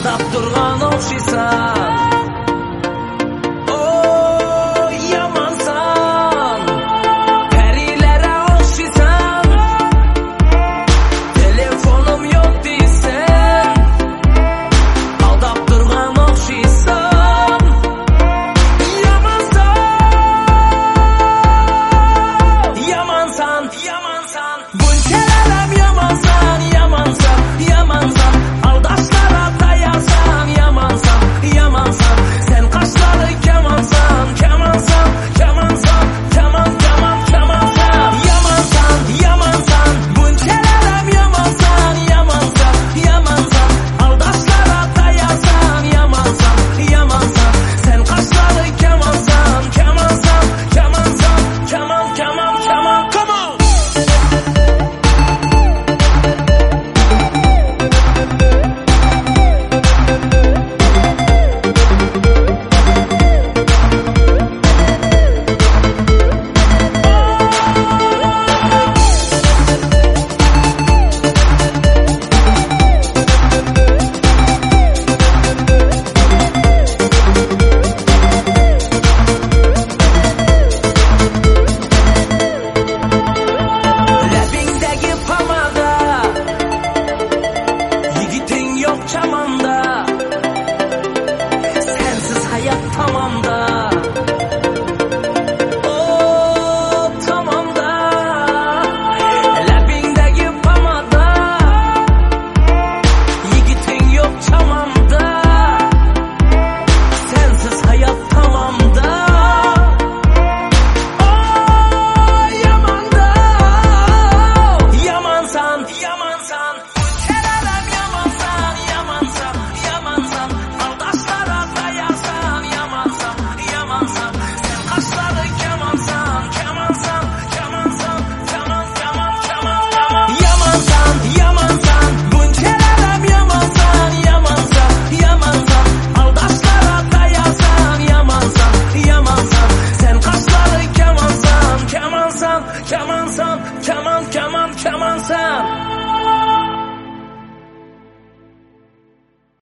алдап турган окшойсаң come on, son, come on, come on, come on, son.